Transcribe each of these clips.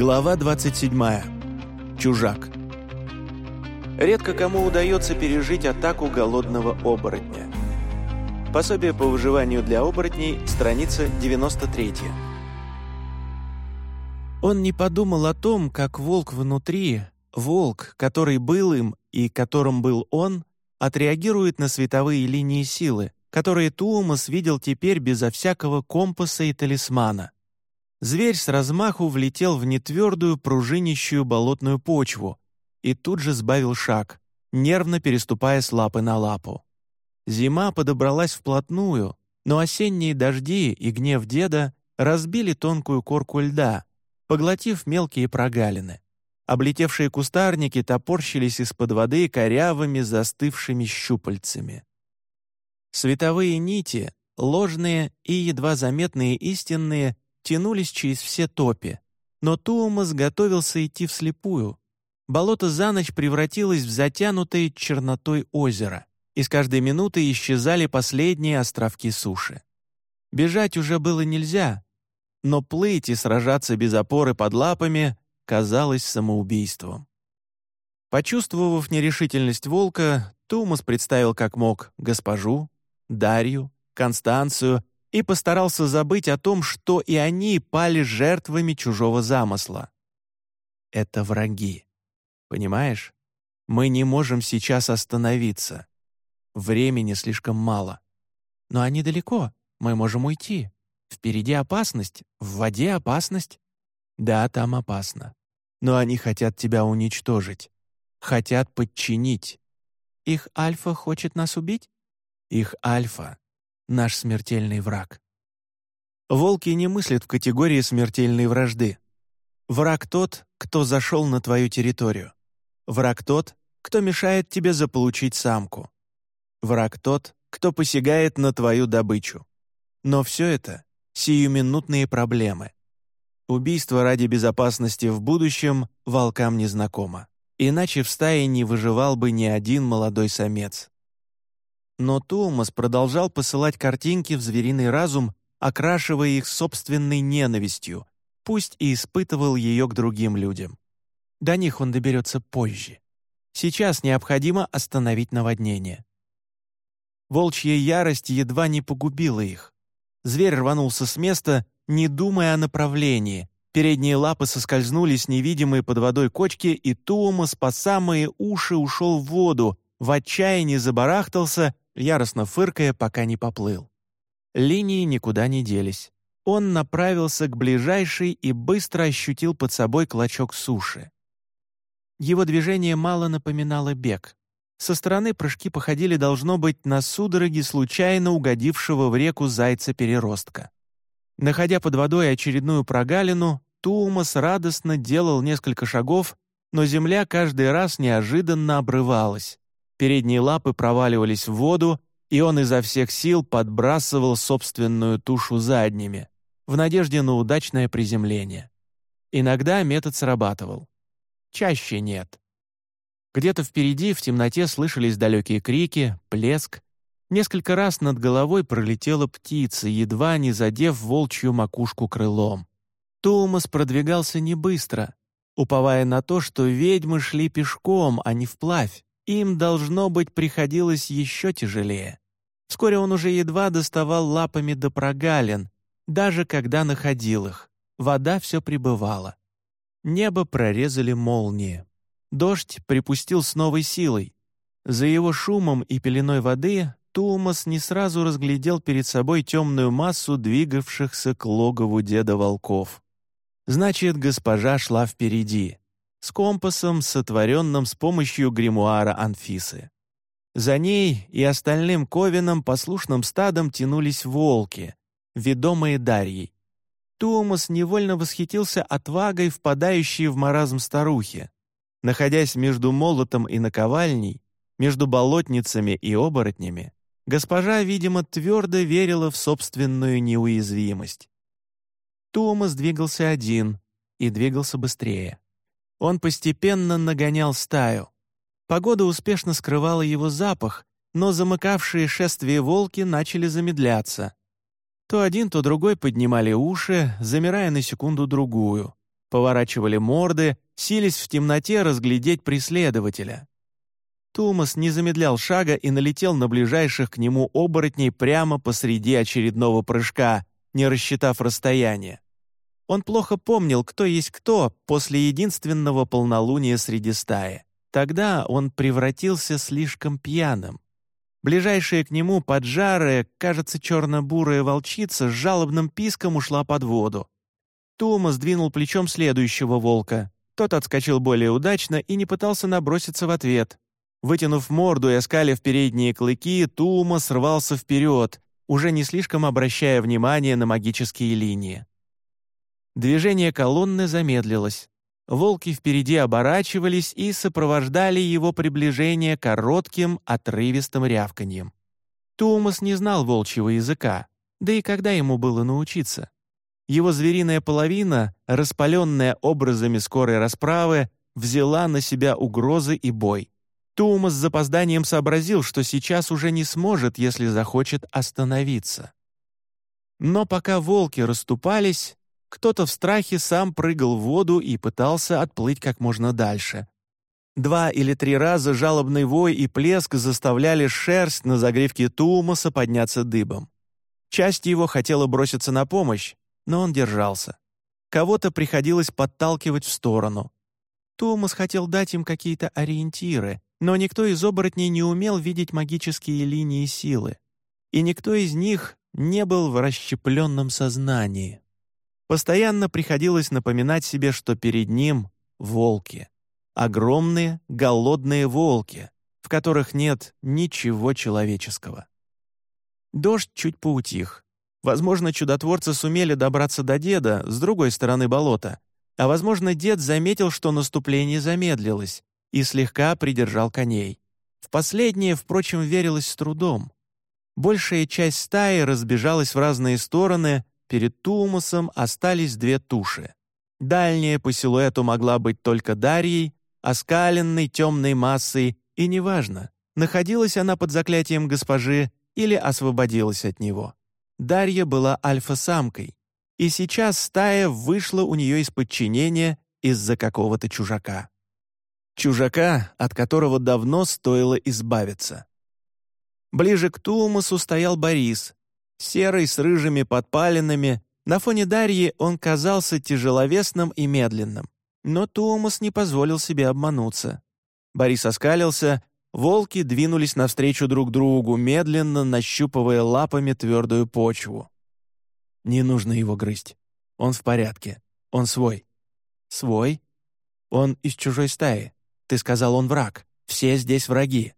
Глава 27. Чужак. Редко кому удается пережить атаку голодного оборотня. Пособие по выживанию для оборотней, страница 93. Он не подумал о том, как волк внутри, волк, который был им и которым был он, отреагирует на световые линии силы, которые Туумас видел теперь безо всякого компаса и талисмана. Зверь с размаху влетел в нетвердую пружинищую болотную почву и тут же сбавил шаг, нервно переступая с лапы на лапу. Зима подобралась вплотную, но осенние дожди и гнев деда разбили тонкую корку льда, поглотив мелкие прогалины. Облетевшие кустарники топорщились из-под воды корявыми застывшими щупальцами. Световые нити, ложные и едва заметные истинные, тянулись через все топи. Но Туумас готовился идти вслепую. Болото за ночь превратилось в затянутое чернотой озеро, и с каждой минуты исчезали последние островки суши. Бежать уже было нельзя, но плыть и сражаться без опоры под лапами казалось самоубийством. Почувствовав нерешительность волка, Тумас представил как мог госпожу, Дарью, Констанцию и постарался забыть о том, что и они пали жертвами чужого замысла. Это враги. Понимаешь? Мы не можем сейчас остановиться. Времени слишком мало. Но они далеко, мы можем уйти. Впереди опасность, в воде опасность. Да, там опасно. Но они хотят тебя уничтожить. Хотят подчинить. Их Альфа хочет нас убить? Их Альфа наш смертельный враг. Волки не мыслят в категории смертельной вражды. Враг тот, кто зашел на твою территорию. Враг тот, кто мешает тебе заполучить самку. Враг тот, кто посягает на твою добычу. Но все это — сиюминутные проблемы. Убийство ради безопасности в будущем волкам незнакомо. Иначе в стае не выживал бы ни один молодой самец. Но Томас продолжал посылать картинки в звериный разум, окрашивая их собственной ненавистью, пусть и испытывал ее к другим людям. До них он доберется позже. Сейчас необходимо остановить наводнение. Волчья ярость едва не погубила их. Зверь рванулся с места, не думая о направлении. Передние лапы соскользнули с невидимой под водой кочки, и Туумас по самые уши ушел в воду, в отчаянии забарахтался яростно фыркая, пока не поплыл. Линии никуда не делись. Он направился к ближайшей и быстро ощутил под собой клочок суши. Его движение мало напоминало бег. Со стороны прыжки походили, должно быть, на судороги случайно угодившего в реку зайца-переростка. Находя под водой очередную прогалину, Туумас радостно делал несколько шагов, но земля каждый раз неожиданно обрывалась. Передние лапы проваливались в воду, и он изо всех сил подбрасывал собственную тушу задними, в надежде на удачное приземление. Иногда метод срабатывал. Чаще нет. Где-то впереди в темноте слышались далекие крики, плеск. Несколько раз над головой пролетела птица, едва не задев волчью макушку крылом. Томас продвигался не быстро, уповая на то, что ведьмы шли пешком, а не вплавь. Им, должно быть, приходилось еще тяжелее. Вскоре он уже едва доставал лапами до прогалин, даже когда находил их. Вода все прибывала. Небо прорезали молнии. Дождь припустил с новой силой. За его шумом и пеленой воды Тумас не сразу разглядел перед собой темную массу двигавшихся к логову деда волков. Значит, госпожа шла впереди с компасом, сотворенным с помощью гримуара Анфисы. За ней и остальным ковином послушным стадом тянулись волки, ведомые Дарьей. Туумас невольно восхитился отвагой, впадающей в маразм старухи. Находясь между молотом и наковальней, между болотницами и оборотнями, госпожа, видимо, твердо верила в собственную неуязвимость. Туумас двигался один и двигался быстрее. Он постепенно нагонял стаю. Погода успешно скрывала его запах, но замыкавшие шествие волки начали замедляться. То один, то другой поднимали уши, замирая на секунду-другую. поворачивали морды, сились в темноте разглядеть преследователя. Тумас не замедлял шага и налетел на ближайших к нему оборотней прямо посреди очередного прыжка, не рассчитав расстояние. Он плохо помнил, кто есть кто после единственного полнолуния среди стаи. Тогда он превратился слишком пьяным. Ближайшая к нему поджарая, кажется, черно-бурая волчица с жалобным писком ушла под воду. Тума сдвинул плечом следующего волка. Тот отскочил более удачно и не пытался наброситься в ответ. Вытянув морду и оскалив передние клыки, Тума срвался вперед, уже не слишком обращая внимание на магические линии. Движение колонны замедлилось. Волки впереди оборачивались и сопровождали его приближение коротким, отрывистым рявканьем. Томас не знал волчьего языка, да и когда ему было научиться? Его звериная половина, распаленная образами скорой расправы, взяла на себя угрозы и бой. Томас с запозданием сообразил, что сейчас уже не сможет, если захочет остановиться. Но пока волки расступались, кто-то в страхе сам прыгал в воду и пытался отплыть как можно дальше. Два или три раза жалобный вой и плеск заставляли шерсть на загривке Тумаса подняться дыбом. Часть его хотела броситься на помощь, но он держался. Кого-то приходилось подталкивать в сторону. Томас хотел дать им какие-то ориентиры, но никто из оборотней не умел видеть магические линии силы. И никто из них не был в расщепленном сознании. Постоянно приходилось напоминать себе, что перед ним волки. Огромные, голодные волки, в которых нет ничего человеческого. Дождь чуть поутих. Возможно, чудотворцы сумели добраться до деда с другой стороны болота, а возможно, дед заметил, что наступление замедлилось, и слегка придержал коней. В последнее, впрочем, верилось с трудом. Большая часть стаи разбежалась в разные стороны, Перед Туумусом остались две туши. Дальняя по силуэту могла быть только Дарьей, оскаленной темной массой, и неважно, находилась она под заклятием госпожи или освободилась от него. Дарья была альфа-самкой, и сейчас стая вышла у нее из подчинения из-за какого-то чужака. Чужака, от которого давно стоило избавиться. Ближе к Туумусу стоял Борис, серый с рыжими подпалинами, на фоне Дарьи он казался тяжеловесным и медленным. Но Томас не позволил себе обмануться. Борис оскалился, волки двинулись навстречу друг другу, медленно нащупывая лапами твердую почву. Не нужно его грызть. Он в порядке. Он свой. Свой? Он из чужой стаи. Ты сказал, он враг. Все здесь враги.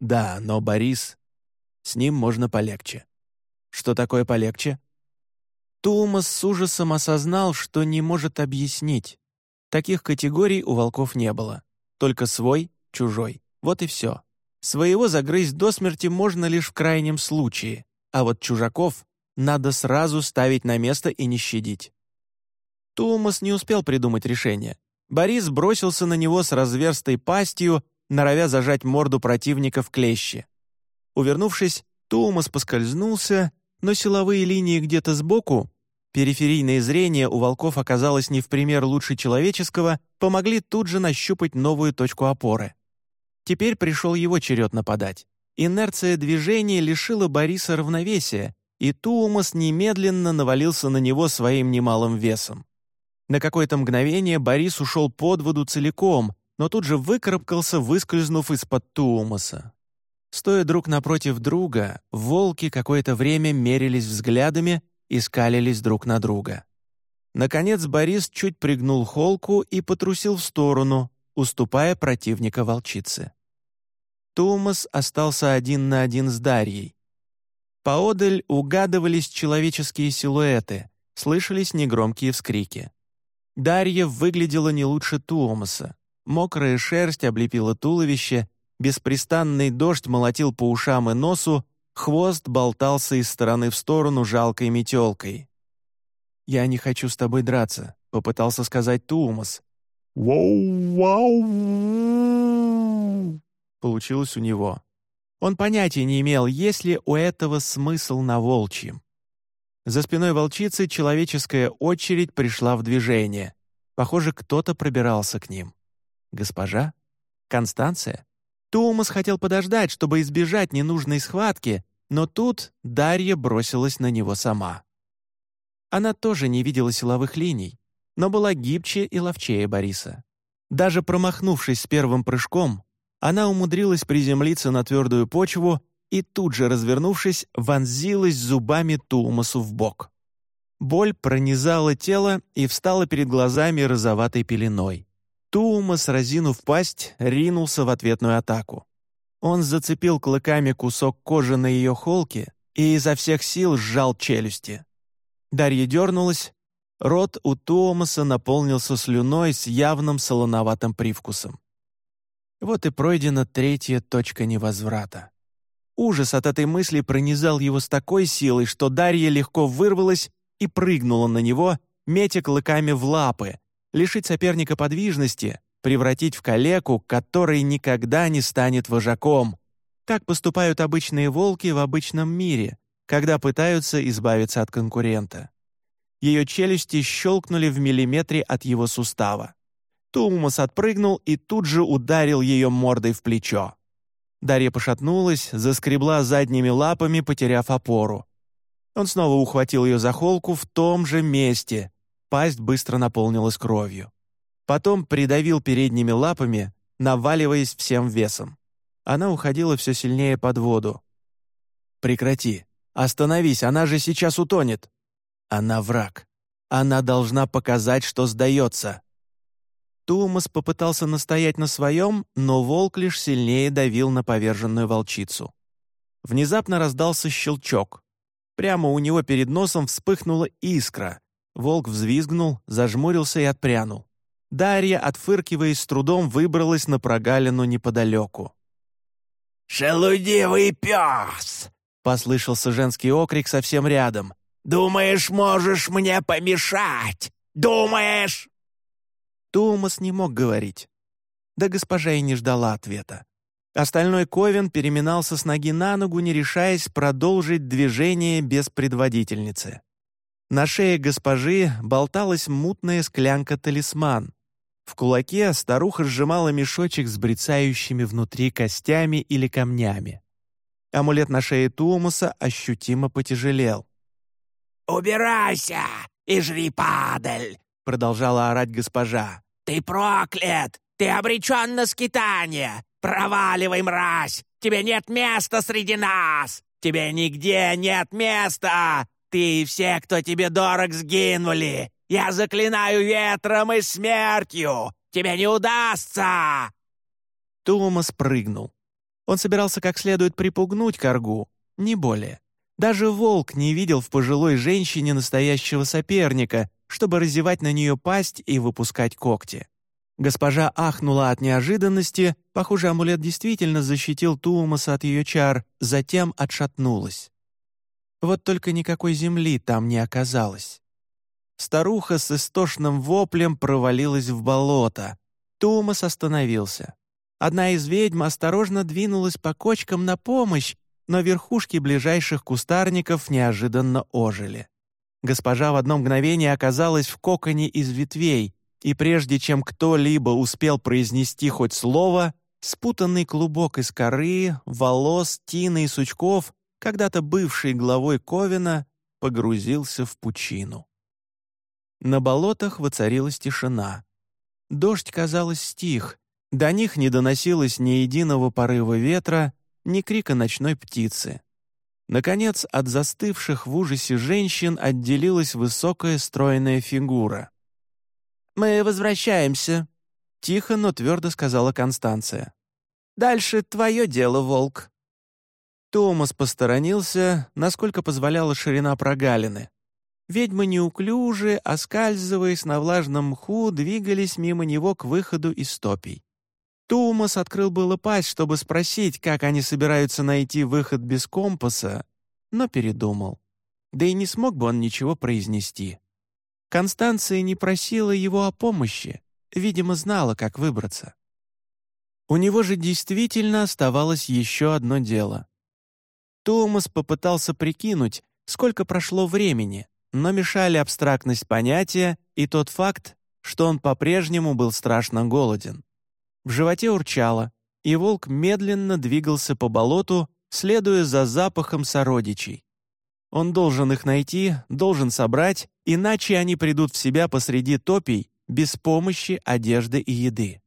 Да, но Борис... С ним можно полегче. Что такое полегче? Томас с ужасом осознал, что не может объяснить. Таких категорий у волков не было. Только свой, чужой. Вот и все. Своего загрызть до смерти можно лишь в крайнем случае, а вот чужаков надо сразу ставить на место и не щадить. Томас не успел придумать решение. Борис бросился на него с разверстой пастью, норовя зажать морду противника в клещи. Увернувшись, Томас поскользнулся но силовые линии где-то сбоку, периферийное зрение у волков оказалось не в пример лучше человеческого, помогли тут же нащупать новую точку опоры. Теперь пришел его черед нападать. Инерция движения лишила Бориса равновесия, и Туумас немедленно навалился на него своим немалым весом. На какое-то мгновение Борис ушел под воду целиком, но тут же выкарабкался, выскользнув из-под Туумаса. Стоя друг напротив друга, волки какое-то время мерились взглядами и скалились друг на друга. Наконец Борис чуть пригнул холку и потрусил в сторону, уступая противника волчице. Томас остался один на один с Дарьей. Поодаль угадывались человеческие силуэты, слышались негромкие вскрики. Дарья выглядела не лучше Туомаса. Мокрая шерсть облепила туловище, Беспрестанный дождь молотил по ушам и носу, хвост болтался из стороны в сторону жалкой метелкой. «Я не хочу с тобой драться», — попытался сказать Туумас. «Вау-вау!» Получилось у него. Он понятия не имел, есть ли у этого смысл на волчьем. За спиной волчицы человеческая очередь пришла в движение. Похоже, кто-то пробирался к ним. Госпожа? Констанция? Туумас хотел подождать, чтобы избежать ненужной схватки, но тут Дарья бросилась на него сама. Она тоже не видела силовых линий, но была гибче и ловчее Бориса. Даже промахнувшись с первым прыжком, она умудрилась приземлиться на твердую почву и тут же, развернувшись, вонзилась зубами Туумасу в бок. Боль пронизала тело и встала перед глазами розоватой пеленой. Туумас, разинув пасть, ринулся в ответную атаку. Он зацепил клыками кусок кожи на ее холке и изо всех сил сжал челюсти. Дарья дернулась. Рот у Туумаса наполнился слюной с явным солоноватым привкусом. Вот и пройдена третья точка невозврата. Ужас от этой мысли пронизал его с такой силой, что Дарья легко вырвалась и прыгнула на него, метя клыками в лапы, лишить соперника подвижности, превратить в калеку, который никогда не станет вожаком. Так поступают обычные волки в обычном мире, когда пытаются избавиться от конкурента. Ее челюсти щелкнули в миллиметре от его сустава. Тумас отпрыгнул и тут же ударил ее мордой в плечо. Дарья пошатнулась, заскребла задними лапами, потеряв опору. Он снова ухватил ее за холку в том же месте. Пасть быстро наполнилась кровью. Потом придавил передними лапами, наваливаясь всем весом. Она уходила все сильнее под воду. «Прекрати! Остановись, она же сейчас утонет!» Она враг. Она должна показать, что сдается. Тумас попытался настоять на своем, но волк лишь сильнее давил на поверженную волчицу. Внезапно раздался щелчок. Прямо у него перед носом вспыхнула искра. Волк взвизгнул, зажмурился и отпрянул. Дарья, отфыркиваясь с трудом, выбралась на прогалину неподалеку. «Шелудивый пес!» — послышался женский окрик совсем рядом. «Думаешь, можешь мне помешать? Думаешь?» Томас не мог говорить. Да госпожа и не ждала ответа. Остальной Ковен переминался с ноги на ногу, не решаясь продолжить движение без предводительницы. На шее госпожи болталась мутная склянка-талисман. В кулаке старуха сжимала мешочек с брецающими внутри костями или камнями. Амулет на шее Туумуса ощутимо потяжелел. «Убирайся и жри падаль!» — продолжала орать госпожа. «Ты проклят! Ты обречен на скитание! «Проваливай, мразь! Тебе нет места среди нас! Тебе нигде нет места! Ты и все, кто тебе дорог, сгинули! Я заклинаю ветром и смертью! Тебе не удастся!» Томас прыгнул. Он собирался как следует припугнуть коргу, не более. Даже волк не видел в пожилой женщине настоящего соперника, чтобы разевать на нее пасть и выпускать когти. Госпожа ахнула от неожиданности, похоже, амулет действительно защитил Туумаса от ее чар, затем отшатнулась. Вот только никакой земли там не оказалось. Старуха с истошным воплем провалилась в болото. Туумас остановился. Одна из ведьм осторожно двинулась по кочкам на помощь, но верхушки ближайших кустарников неожиданно ожили. Госпожа в одно мгновение оказалась в коконе из ветвей, и прежде чем кто-либо успел произнести хоть слово, спутанный клубок из коры, волос, тины и сучков, когда-то бывший главой Ковина, погрузился в пучину. На болотах воцарилась тишина. Дождь, казалось, стих, до них не доносилось ни единого порыва ветра, ни крика ночной птицы. Наконец, от застывших в ужасе женщин отделилась высокая стройная фигура. «Мы возвращаемся», — тихо, но твердо сказала Констанция. «Дальше твое дело, волк». Томас посторонился, насколько позволяла ширина прогалины. Ведьмы неуклюже, оскальзываясь на влажном мху, двигались мимо него к выходу из топий. Томас открыл было пасть, чтобы спросить, как они собираются найти выход без компаса, но передумал. Да и не смог бы он ничего произнести. Констанция не просила его о помощи, видимо, знала, как выбраться. У него же действительно оставалось еще одно дело. Томас попытался прикинуть, сколько прошло времени, но мешали абстрактность понятия и тот факт, что он по-прежнему был страшно голоден. В животе урчало, и волк медленно двигался по болоту, следуя за запахом сородичей. Он должен их найти, должен собрать, иначе они придут в себя посреди топий без помощи одежды и еды.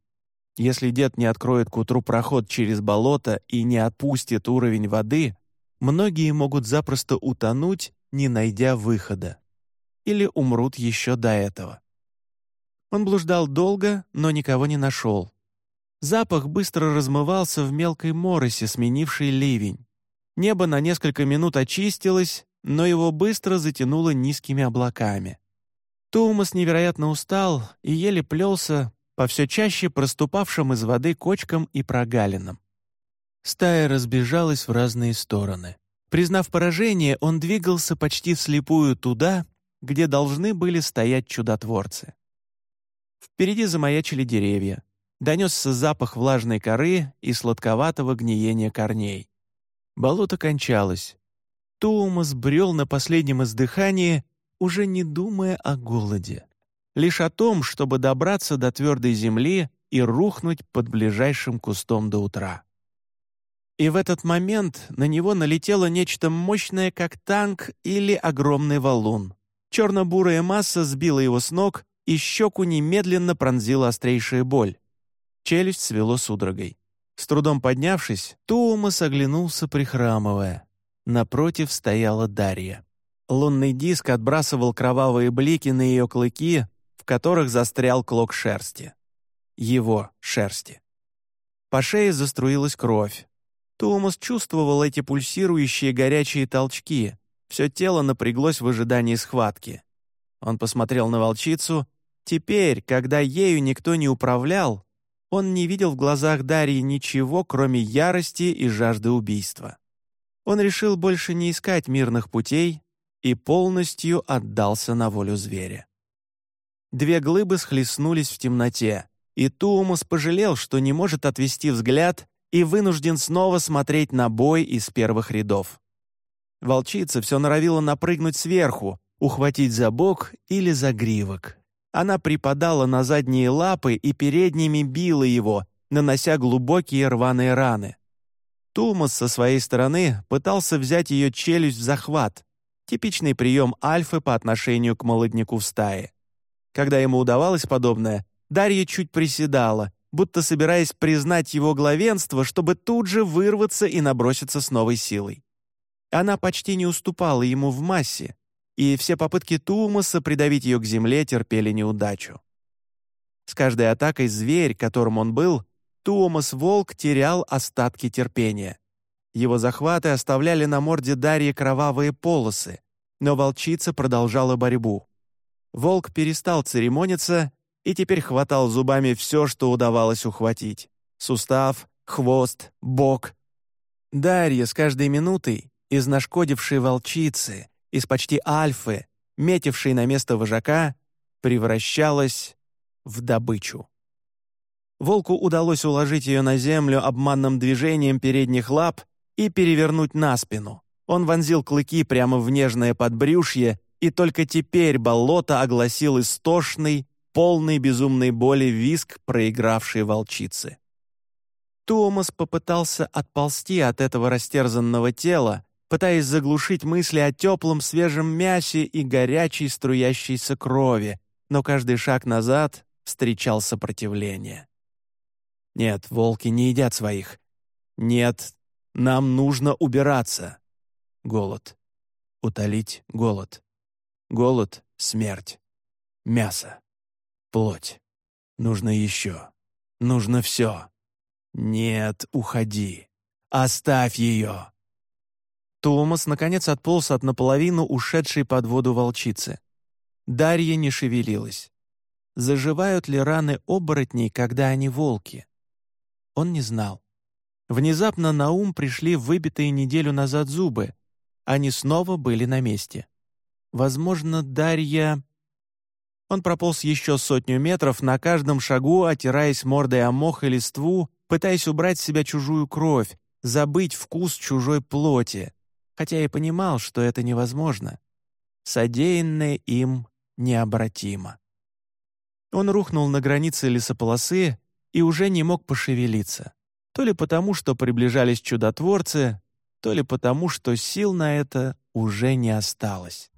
Если дед не откроет к утру проход через болото и не отпустит уровень воды, многие могут запросто утонуть, не найдя выхода. Или умрут еще до этого. Он блуждал долго, но никого не нашел. Запах быстро размывался в мелкой моросе, сменившей ливень. Небо на несколько минут очистилось, но его быстро затянуло низкими облаками. Томас невероятно устал и еле плелся по все чаще проступавшим из воды кочкам и прогалинам. Стая разбежалась в разные стороны. Признав поражение, он двигался почти вслепую туда, где должны были стоять чудотворцы. Впереди замаячили деревья. Донесся запах влажной коры и сладковатого гниения корней. Болото кончалось. Туумас брел на последнем издыхании, уже не думая о голоде. Лишь о том, чтобы добраться до твердой земли и рухнуть под ближайшим кустом до утра. И в этот момент на него налетело нечто мощное, как танк или огромный валун. Черно-бурая масса сбила его с ног, и щеку немедленно пронзила острейшая боль. Челюсть свело судорогой. С трудом поднявшись, Туумас оглянулся, прихрамывая. Напротив стояла Дарья. Лунный диск отбрасывал кровавые блики на ее клыки, в которых застрял клок шерсти. Его шерсти. По шее заструилась кровь. Туумас чувствовал эти пульсирующие горячие толчки. Все тело напряглось в ожидании схватки. Он посмотрел на волчицу. Теперь, когда ею никто не управлял, он не видел в глазах Дарьи ничего, кроме ярости и жажды убийства. Он решил больше не искать мирных путей и полностью отдался на волю зверя. Две глыбы схлестнулись в темноте, и Туумус пожалел, что не может отвести взгляд и вынужден снова смотреть на бой из первых рядов. Волчица все норовила напрыгнуть сверху, ухватить за бок или за гривок. Она припадала на задние лапы и передними била его, нанося глубокие рваные раны. Тумас со своей стороны пытался взять ее челюсть в захват, типичный прием альфы по отношению к молодняку в стае. Когда ему удавалось подобное, Дарья чуть приседала, будто собираясь признать его главенство, чтобы тут же вырваться и наброситься с новой силой. Она почти не уступала ему в массе, и все попытки Тумаса придавить ее к земле терпели неудачу. С каждой атакой зверь, которым он был, Туомас Волк терял остатки терпения. Его захваты оставляли на морде Дарьи кровавые полосы, но волчица продолжала борьбу. Волк перестал церемониться и теперь хватал зубами все, что удавалось ухватить. Сустав, хвост, бок. Дарья с каждой минутой, из нашкодившей волчицы, из почти альфы, метившей на место вожака, превращалась в добычу. Волку удалось уложить ее на землю обманным движением передних лап и перевернуть на спину. Он вонзил клыки прямо в нежное подбрюшье, и только теперь болото огласил истошный, полный безумной боли виск проигравшей волчицы. Томас попытался отползти от этого растерзанного тела, пытаясь заглушить мысли о теплом свежем мясе и горячей струящейся крови, но каждый шаг назад встречал сопротивление. «Нет, волки не едят своих. Нет, нам нужно убираться. Голод. Утолить голод. Голод — смерть. Мясо. Плоть. Нужно еще. Нужно все. Нет, уходи. Оставь ее. Томас, наконец, отполз от наполовину ушедшей под воду волчицы. Дарья не шевелилась. Заживают ли раны оборотней, когда они волки? Он не знал. Внезапно на ум пришли выбитые неделю назад зубы. Они снова были на месте. Возможно, Дарья... Он прополз еще сотню метров, на каждом шагу отираясь мордой о мох и листву, пытаясь убрать с себя чужую кровь, забыть вкус чужой плоти, хотя и понимал, что это невозможно. Содеянное им необратимо. Он рухнул на границе лесополосы и уже не мог пошевелиться. То ли потому, что приближались чудотворцы, то ли потому, что сил на это уже не осталось.